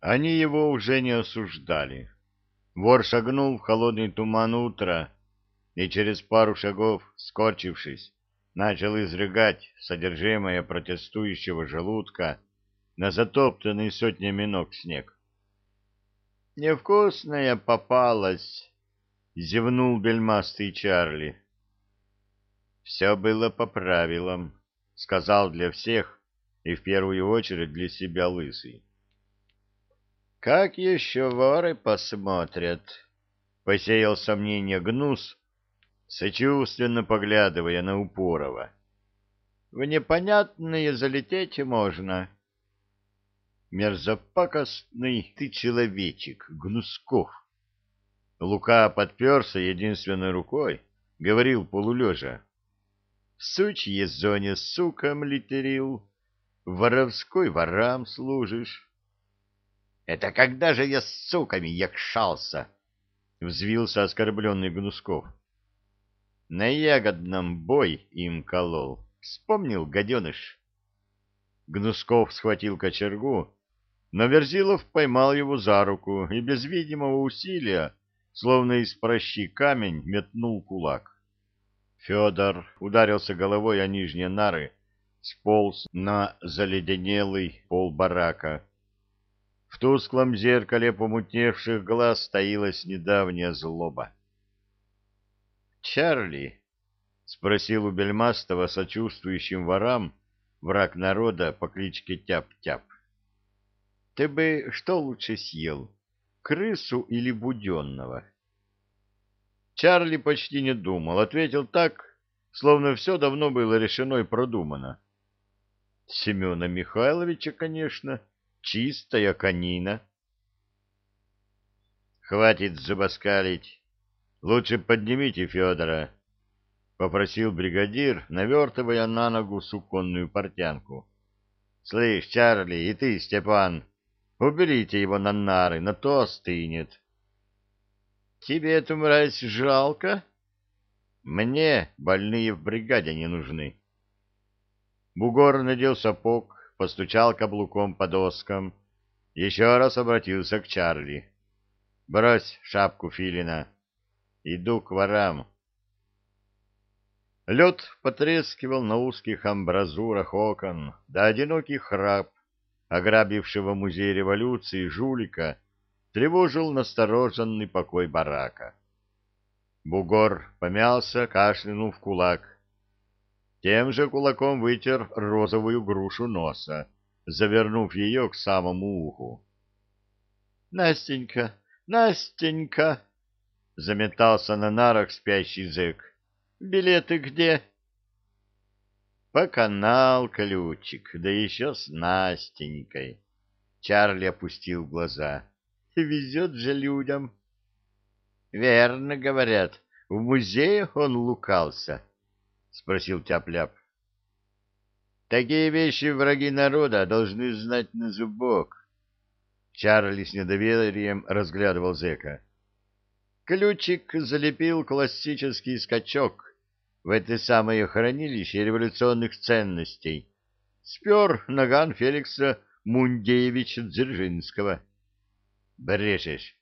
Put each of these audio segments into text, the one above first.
Они его уже не осуждали. Вор шагнул в холодный туман утра и через пару шагов, скорчившись, начал изрыгать содержимое протестующего желудка на затоптанный сотнями ног снег. «Невкусная попалась!» — зевнул бельмастый Чарли. «Все было по правилам», — сказал для всех и в первую очередь для себя лысый. «Как еще воры посмотрят?» — посеял сомнение Гнус, сочувственно поглядывая на Упорова. «В непонятные залететь можно». «Мерзопакостный ты человечек, Гнусков!» Лука подперся единственной рукой, говорил полулежа. «В сучьей зоне суком литерил, в воровской ворам служишь». Это когда же я с суками якшался? Взвился оскорбленный Гнусков. На ягодном бой им колол. Вспомнил, гаденыш. Гнусков схватил кочергу, но Верзилов поймал его за руку и без видимого усилия, словно из прощи камень, метнул кулак. Федор ударился головой о нижние нары, сполз на заледенелый пол барака в тусклом зеркале помутневших глаз стоилась недавняя злоба. «Чарли?» — спросил у Бельмастова сочувствующим ворам враг народа по кличке Тяп-Тяп. «Ты бы что лучше съел, крысу или буденного?» Чарли почти не думал, ответил так, словно все давно было решено и продумано. «Семена Михайловича, конечно». Чистая конина. Хватит зубоскалить. Лучше поднимите Федора, — попросил бригадир, навертывая на ногу суконную портянку. — Слышь, Чарли, и ты, Степан, уберите его на нары, на то остынет. — Тебе эту мразь жалко? — Мне больные в бригаде не нужны. Бугор надел сапог, постучал каблуком по доскам, еще раз обратился к Чарли. «Брось шапку Филина. Иду к ворам». Лед потрескивал на узких амбразурах окон, да одинокий храп, ограбившего музей революции жулика, тревожил настороженный покой барака. Бугор помялся, кашлянул в кулак — тем же кулаком вытер розовую грушу носа, завернув ее к самому уху. — Настенька, Настенька! — заметался на нарах спящий зэк. — Билеты где? — По канал, ключик, да еще с Настенькой. Чарли опустил глаза. — Везет же людям. — Верно говорят, в музее он лукался. —— спросил Тяп-Ляп. «Такие вещи враги народа должны знать на зубок». Чарли с недоверием разглядывал зэка. Ключик залепил классический скачок в это самое хранилище революционных ценностей. Спер наган Феликса Мундеевича Дзержинского. «Брешешь?»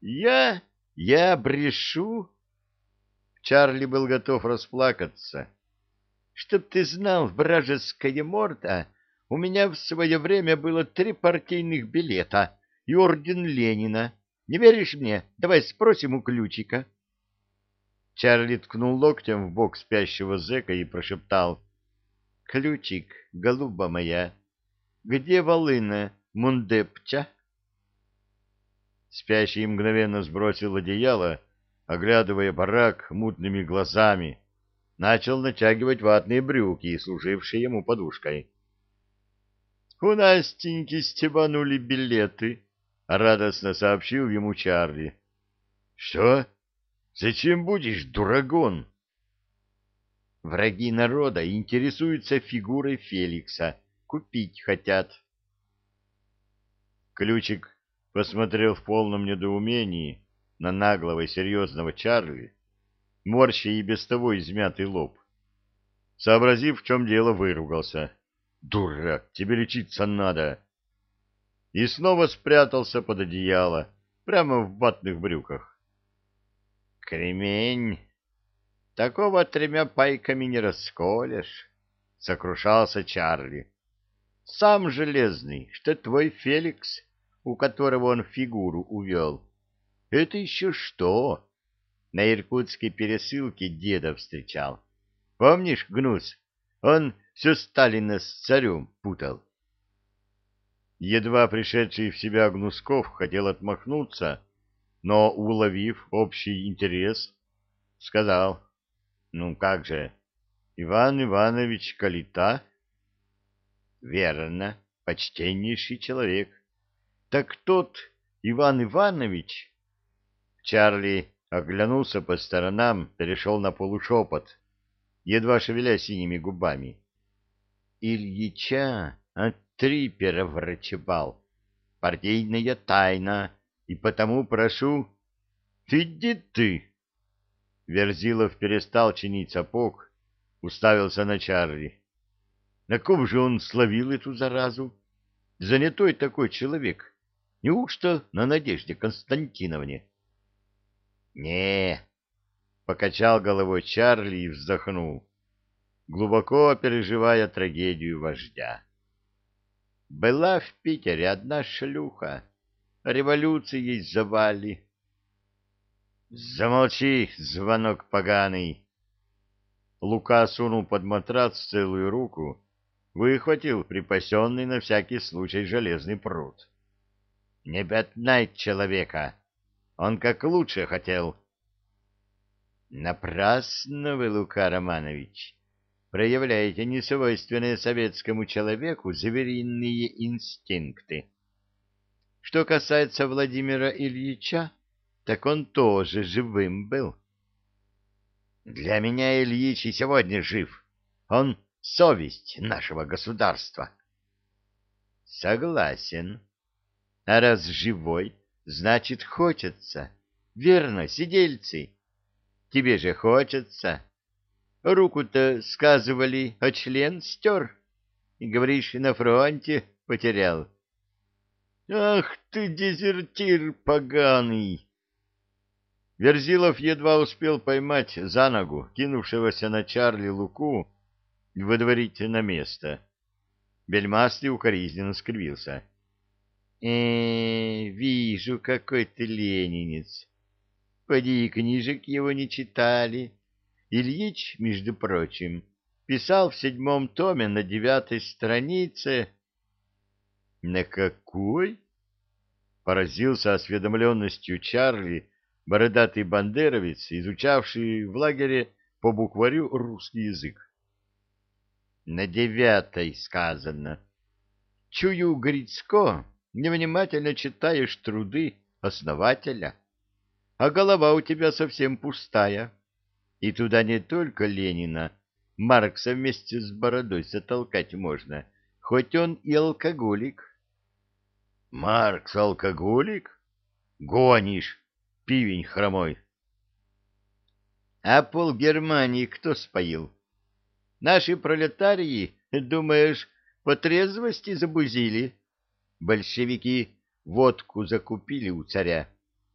«Я? Я брешу?» Чарли был готов расплакаться. «Чтоб ты знал, вражеская морда, у меня в свое время было три партийных билета и орден Ленина. Не веришь мне? Давай спросим у ключика». Чарли ткнул локтем в бок спящего зэка и прошептал. «Ключик, голуба моя, где волына Мундепча?» Спящий мгновенно сбросил одеяло оглядывая барак мутными глазами, начал натягивать ватные брюки, служившие ему подушкой. — У Настеньки стебанули билеты, — радостно сообщил ему Чарли. — Что? Зачем будешь, дурагон? Враги народа интересуются фигурой Феликса, купить хотят. Ключик посмотрел в полном недоумении, на наглого и серьезного Чарли, морща и без того измятый лоб. Сообразив, в чем дело, выругался. «Дурак, тебе лечиться надо!» и снова спрятался под одеяло, прямо в ватных брюках. «Кремень! Такого тремя пайками не расколешь!» — сокрушался Чарли. «Сам железный, что твой Феликс, у которого он фигуру увел. Это еще что?» На иркутской пересылке деда встречал. Помнишь, Гнус? Он все Сталина с царем путал. Едва пришедший в себя Гнусков хотел отмахнуться, но, уловив общий интерес, сказал, «Ну как же, Иван Иванович Калита?» «Верно, почтеннейший человек. Так тот Иван Иванович...» Чарли оглянулся по сторонам, перешел на полушепот, едва шевеля синими губами. Ильича от трипера врачебал. Партийная тайна, и потому прошу... Иди ты! Верзилов перестал чинить сапог, уставился на Чарли. На ком же он словил эту заразу? Занятой такой человек. Неужто на Надежде Константиновне? Не, покачал головой Чарли и вздохнул глубоко переживая трагедию вождя. Была в Питере одна шлюха, революцией завали. Замолчи, звонок поганый. Лука сунул под матрац целую руку, выхватил припасенный на всякий случай железный пруд. Не пятнай человека, он как лучше хотел. Напрасно вы, Лука Романович, проявляете несвойственные советскому человеку звериные инстинкты. Что касается Владимира Ильича, так он тоже живым был. Для меня Ильич и сегодня жив. Он — совесть нашего государства. Согласен. А раз живой, значит, хочется. Верно, сидельцы. Тебе же хочется. Руку-то, сказывали, а член стер. И, говоришь, на фронте потерял. Ах ты, дезертир поганый! Верзилов едва успел поймать за ногу кинувшегося на Чарли Луку и выдворить на место. Бельмастый укоризненно скривился. э, вижу, какой ты ленинец. Поди, книжек его не читали. Ильич, между прочим, писал в седьмом томе на девятой странице... — На какой? — поразился осведомленностью Чарли, бородатый бандеровец, изучавший в лагере по букварю русский язык. — На девятой сказано. Чую, Грицко, невнимательно читаешь труды основателя, а голова у тебя совсем пустая. — и туда не только Ленина, Маркса вместе с бородой затолкать можно, хоть он и алкоголик. Маркс алкоголик? Гонишь, пивень хромой. А пол Германии кто споил? Наши пролетарии, думаешь, по трезвости забузили? Большевики водку закупили у царя,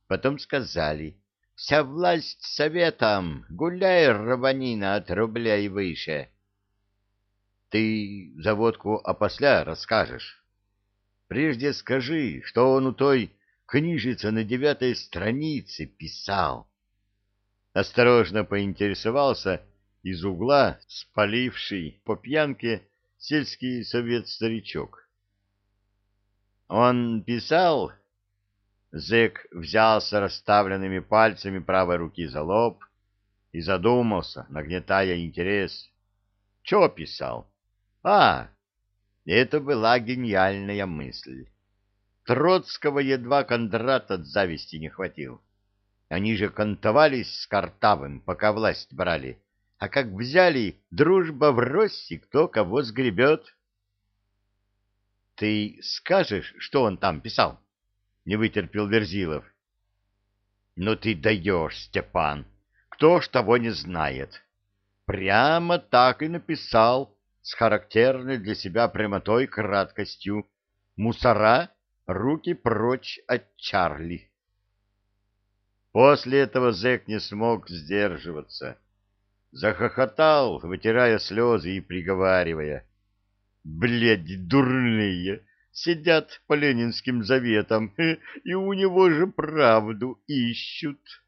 потом сказали — Вся власть советом, гуляй, рванина, от рубля и выше. Ты за водку опосля расскажешь. Прежде скажи, что он у той книжицы на девятой странице писал. Осторожно поинтересовался из угла спаливший по пьянке сельский совет-старичок. Он писал Зэк взялся расставленными пальцами правой руки за лоб и задумался, нагнетая интерес. Чего писал? А, это была гениальная мысль. Троцкого едва Кондрат от зависти не хватил. Они же кантовались с Картавым, пока власть брали. А как взяли, дружба врозь, и кто кого сгребет. Ты скажешь, что он там писал? — не вытерпел Верзилов. — Ну ты даешь, Степан. Кто ж того не знает? Прямо так и написал, с характерной для себя прямотой краткостью. Мусора руки прочь от Чарли. После этого зэк не смог сдерживаться. Захохотал, вытирая слезы и приговаривая. Блядь, дурные! Сидят по ленинским заветам, и у него же правду ищут.